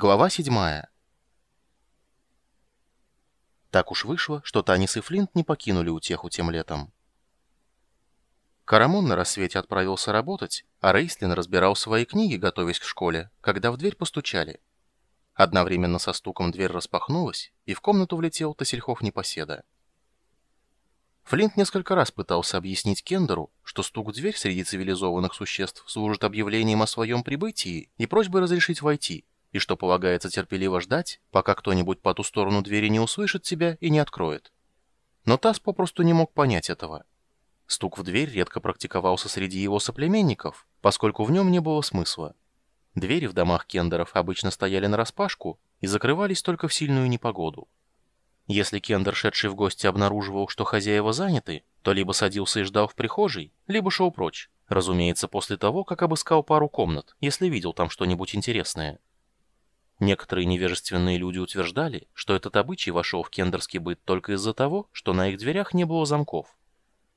Глава 7. Так уж вышло, что Танис и Флинт не покинули утеху тем летом. Карамон на рассвете отправился работать, а Рейслин разбирал свои книги, готовясь к школе, когда в дверь постучали. Одновременно со стуком дверь распахнулась, и в комнату влетел Тасельхов непоседа. Флинт несколько раз пытался объяснить Кендеру, что стук в дверь среди цивилизованных существ служит объявлением о своем прибытии и просьбой разрешить войти, и что полагается терпеливо ждать, пока кто-нибудь по ту сторону двери не услышит тебя и не откроет. Но Тасс попросту не мог понять этого. Стук в дверь редко практиковался среди его соплеменников, поскольку в нем не было смысла. Двери в домах кендеров обычно стояли нараспашку и закрывались только в сильную непогоду. Если кендер, шедший в гости, обнаруживал, что хозяева заняты, то либо садился и ждал в прихожей, либо шел прочь, разумеется, после того, как обыскал пару комнат, если видел там что-нибудь интересное. Некоторые невежественные люди утверждали, что этот обычай вошел в кендерский быт только из-за того, что на их дверях не было замков.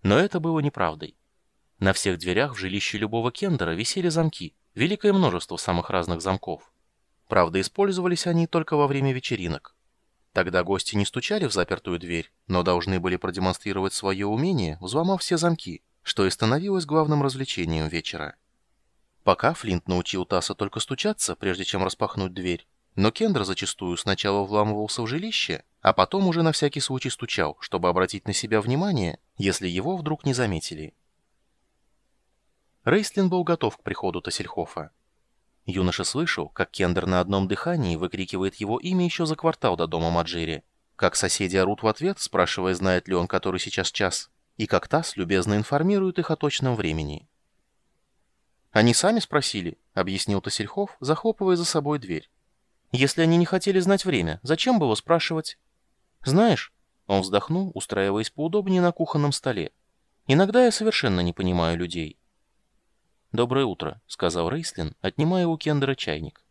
Но это было неправдой. На всех дверях в жилище любого кендера висели замки, великое множество самых разных замков. Правда, использовались они только во время вечеринок. Тогда гости не стучали в запертую дверь, но должны были продемонстрировать свое умение, взломав все замки, что и становилось главным развлечением вечера. Пока Флинт научил Тасса только стучаться, прежде чем распахнуть дверь, но Кендра зачастую сначала вламывался в жилище, а потом уже на всякий случай стучал, чтобы обратить на себя внимание, если его вдруг не заметили. Рейслин был готов к приходу Тассельхофа. Юноша слышал, как Кендер на одном дыхании выкрикивает его имя еще за квартал до дома Маджири, как соседи орут в ответ, спрашивая, знает ли он, который сейчас час, и как Тасс любезно информирует их о точном времени. «Они сами спросили», — объяснил Тассельхоф, захлопывая за собой дверь. Если они не хотели знать время, зачем было спрашивать? Знаешь, он вздохнул, устраиваясь поудобнее на кухонном столе. Иногда я совершенно не понимаю людей. «Доброе утро», — сказал Рейслин, отнимая у Кендера чайник.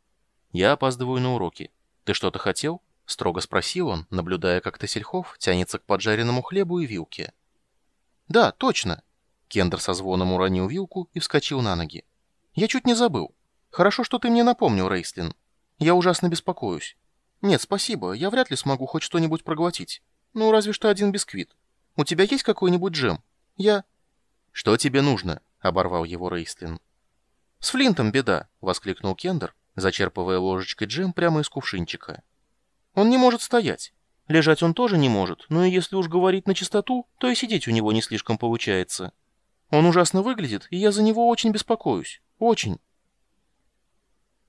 «Я опаздываю на уроки. Ты что-то хотел?» — строго спросил он, наблюдая, как Тассельхов тянется к поджаренному хлебу и вилке. «Да, точно!» Кендер со звоном уронил вилку и вскочил на ноги. «Я чуть не забыл. Хорошо, что ты мне напомнил, Рейслин. Я ужасно беспокоюсь. Нет, спасибо, я вряд ли смогу хоть что-нибудь проглотить. Ну, разве что один бисквит. У тебя есть какой-нибудь джем? Я... Что тебе нужно? Оборвал его Рейстлин. С Флинтом беда, воскликнул Кендер, зачерпывая ложечкой джем прямо из кувшинчика. Он не может стоять. Лежать он тоже не может, но и если уж говорить на чистоту, то и сидеть у него не слишком получается. Он ужасно выглядит, и я за него очень беспокоюсь. Очень.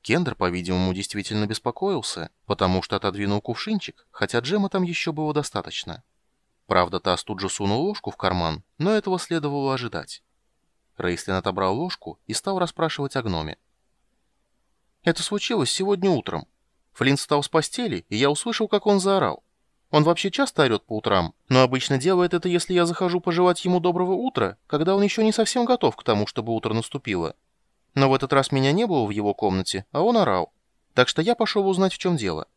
Кендер, по-видимому, действительно беспокоился, потому что отодвинул кувшинчик, хотя джема там еще было достаточно. Правда, Тасс тут же сунул ложку в карман, но этого следовало ожидать. Рейслин отобрал ложку и стал расспрашивать о гноме. «Это случилось сегодня утром. Флинт встал с постели, и я услышал, как он заорал. Он вообще часто орет по утрам, но обычно делает это, если я захожу пожелать ему доброго утра, когда он еще не совсем готов к тому, чтобы утро наступило. Но в этот раз меня не было в его комнате, а он орал. Так что я пошел узнать, в чем дело.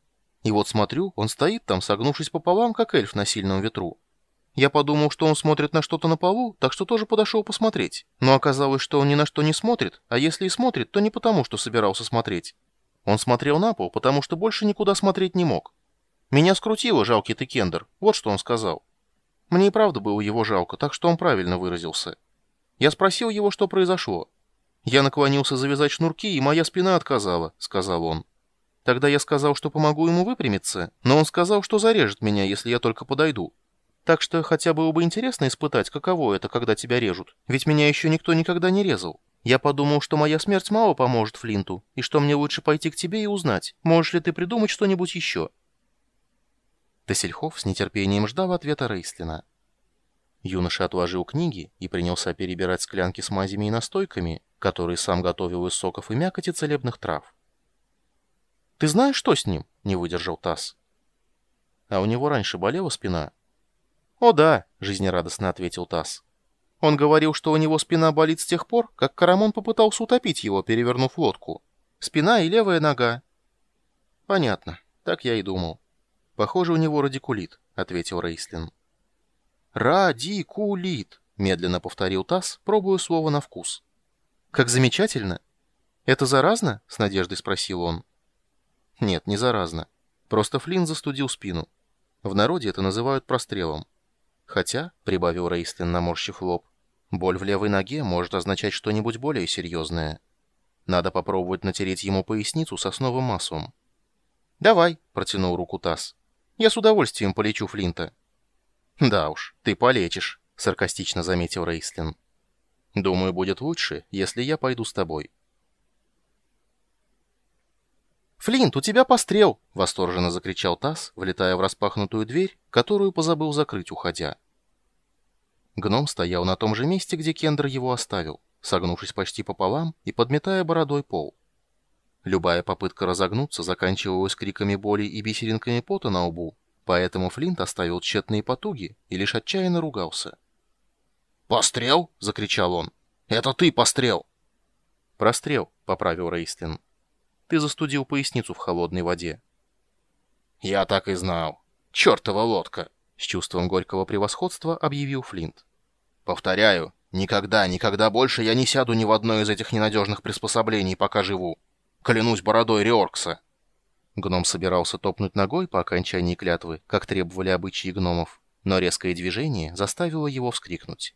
И вот смотрю, он стоит там, согнувшись пополам, как эльф на сильном ветру. Я подумал, что он смотрит на что-то на полу, так что тоже подошел посмотреть. Но оказалось, что он ни на что не смотрит, а если и смотрит, то не потому, что собирался смотреть. Он смотрел на пол, потому что больше никуда смотреть не мог. Меня скрутило, жалкий ты кендер, вот что он сказал. Мне и правда было его жалко, так что он правильно выразился. Я спросил его, что произошло. «Я наклонился завязать шнурки, и моя спина отказала», — сказал он. Тогда я сказал, что помогу ему выпрямиться, но он сказал, что зарежет меня, если я только подойду. Так что хотя было бы интересно испытать, каково это, когда тебя режут, ведь меня еще никто никогда не резал. Я подумал, что моя смерть мало поможет Флинту, и что мне лучше пойти к тебе и узнать, можешь ли ты придумать что-нибудь еще». Тесельхов с нетерпением ждал ответа Рейслина. Юноша отложил книги и принялся перебирать склянки с мазями и настойками, которые сам готовил из соков и мякоти целебных трав. «Ты знаешь, что с ним?» — не выдержал Тасс. «А у него раньше болела спина?» «О да», — жизнерадостно ответил Тасс. «Он говорил, что у него спина болит с тех пор, как Карамон попытался утопить его, перевернув лодку. Спина и левая нога». «Понятно. Так я и думал. Похоже, у него радикулит», — ответил Рейслин. «Радикулит», — медленно повторил Тасс, пробуя слово на вкус. «Как замечательно!» «Это заразно?» — с надеждой спросил он. Нет, не заразно. Просто Флинн застудил спину. В народе это называют прострелом. Хотя, прибавил Рейстлин, наморщив лоб, боль в левой ноге может означать что-нибудь более серьезное. Надо попробовать натереть ему поясницу сосновым маслом. «Давай», — протянул руку Тасс. «Я с удовольствием полечу Флинта». «Да уж, ты полечишь», — саркастично заметил Рейслин. «Думаю, будет лучше, если я пойду с тобой». «Флинт, у тебя пострел!» — восторженно закричал Тасс, влетая в распахнутую дверь, которую позабыл закрыть, уходя. Гном стоял на том же месте, где Кендер его оставил, согнувшись почти пополам и подметая бородой пол. Любая попытка разогнуться заканчивалась криками боли и бисеринками пота на лбу, поэтому Флинт оставил тщетные потуги и лишь отчаянно ругался. «Пострел?» — закричал он. «Это ты пострел!» «Прострел», — поправил Рейстлин. «Ты застудил поясницу в холодной воде». «Я так и знал. Чертова лодка!» — с чувством горького превосходства объявил Флинт. «Повторяю, никогда, никогда больше я не сяду ни в одно из этих ненадежных приспособлений, пока живу. Клянусь бородой Риоркса!» Гном собирался топнуть ногой по окончании клятвы, как требовали обычаи гномов, но резкое движение заставило его вскрикнуть.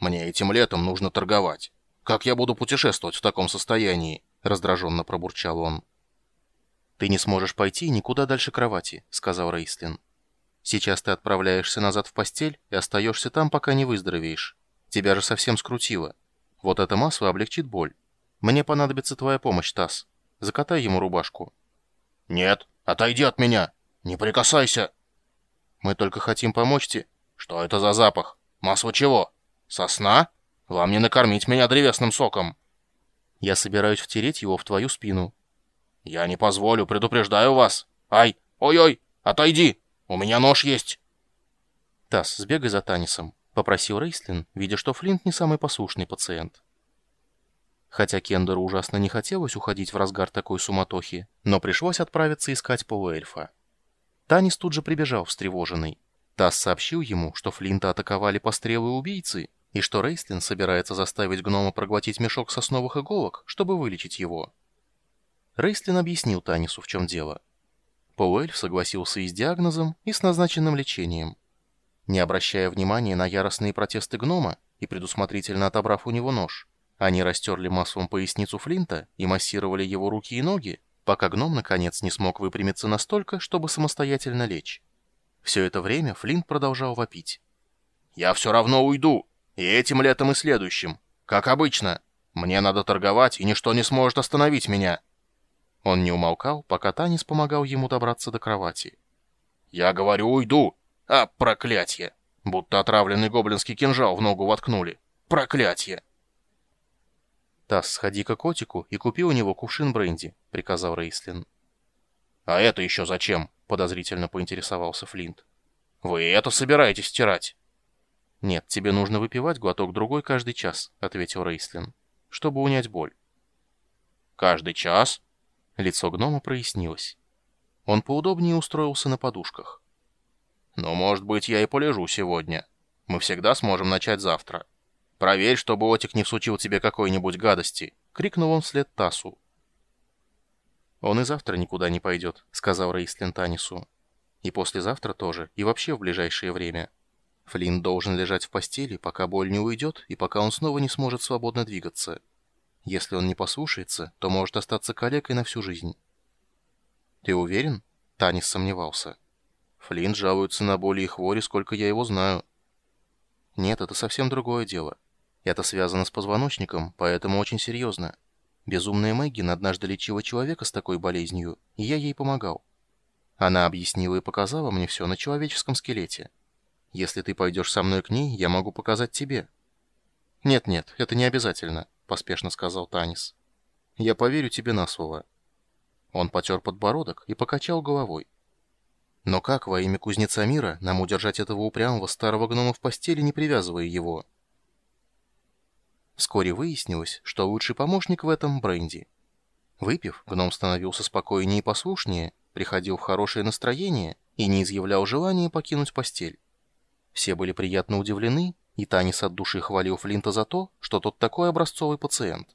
«Мне этим летом нужно торговать. Как я буду путешествовать в таком состоянии?» — раздраженно пробурчал он. «Ты не сможешь пойти никуда дальше кровати», — сказал Рейслин. «Сейчас ты отправляешься назад в постель и остаешься там, пока не выздоровеешь. Тебя же совсем скрутило. Вот это масло облегчит боль. Мне понадобится твоя помощь, Тасс. Закатай ему рубашку». «Нет, отойди от меня! Не прикасайся!» «Мы только хотим помочь тебе». «Что это за запах? Масло чего? Сосна? Вам не накормить меня древесным соком!» «Я собираюсь втереть его в твою спину». «Я не позволю, предупреждаю вас! Ай! Ой-ой! Отойди! У меня нож есть!» «Тасс, сбегай за Танисом», — попросил Рейслин, видя, что Флинт не самый послушный пациент. Хотя Кендеру ужасно не хотелось уходить в разгар такой суматохи, но пришлось отправиться искать полуэльфа. Танис тут же прибежал встревоженный. Тасс сообщил ему, что Флинта атаковали пострелы убийцы, и что Рейстлин собирается заставить гнома проглотить мешок сосновых иголок, чтобы вылечить его. Рейстлин объяснил Танису, в чем дело. Полуэльф согласился и с диагнозом, и с назначенным лечением. Не обращая внимания на яростные протесты гнома и предусмотрительно отобрав у него нож, они растерли маслом поясницу Флинта и массировали его руки и ноги, пока гном, наконец, не смог выпрямиться настолько, чтобы самостоятельно лечь. Все это время Флинт продолжал вопить. «Я все равно уйду, и этим летом, и следующим, как обычно. Мне надо торговать, и ничто не сможет остановить меня». Он не умолкал, пока Танис помогал ему добраться до кровати. «Я говорю, уйду! А, проклятье! Будто отравленный гоблинский кинжал в ногу воткнули. Проклятье!» «Тасс, сходи к котику и купи у него кувшин бренди», — приказал Рейслин. «А это еще зачем?» — подозрительно поинтересовался Флинт. «Вы это собираетесь стирать?» «Нет, тебе нужно выпивать глоток-другой каждый час», — ответил Рейслин, — «чтобы унять боль». «Каждый час?» Лицо гнома прояснилось. Он поудобнее устроился на подушках. «Ну, может быть, я и полежу сегодня. Мы всегда сможем начать завтра». «Проверь, чтобы Отик не всучил тебе какой-нибудь гадости!» — крикнул он вслед Тасу. «Он и завтра никуда не пойдет», — сказал Рейстлин Танису. «И послезавтра тоже, и вообще в ближайшее время. Флинн должен лежать в постели, пока боль не уйдет, и пока он снова не сможет свободно двигаться. Если он не послушается, то может остаться калекой на всю жизнь». «Ты уверен?» — Танис сомневался. «Флинн жалуется на боли и хвори, сколько я его знаю». «Нет, это совсем другое дело. Это связано с позвоночником, поэтому очень серьезно. Безумная Мэггин однажды лечила человека с такой болезнью, и я ей помогал. Она объяснила и показала мне все на человеческом скелете. Если ты пойдешь со мной к ней, я могу показать тебе». «Нет-нет, это не обязательно», — поспешно сказал Танис. «Я поверю тебе на слово». Он потер подбородок и покачал головой. «Но как во имя кузнеца мира нам удержать этого упрямого старого гнома в постели, не привязывая его?» Вскоре выяснилось, что лучший помощник в этом — Бренди. Выпив, гном становился спокойнее и послушнее, приходил в хорошее настроение и не изъявлял желания покинуть постель. Все были приятно удивлены, и Танис от души хвалил Флинта за то, что тот такой образцовый пациент.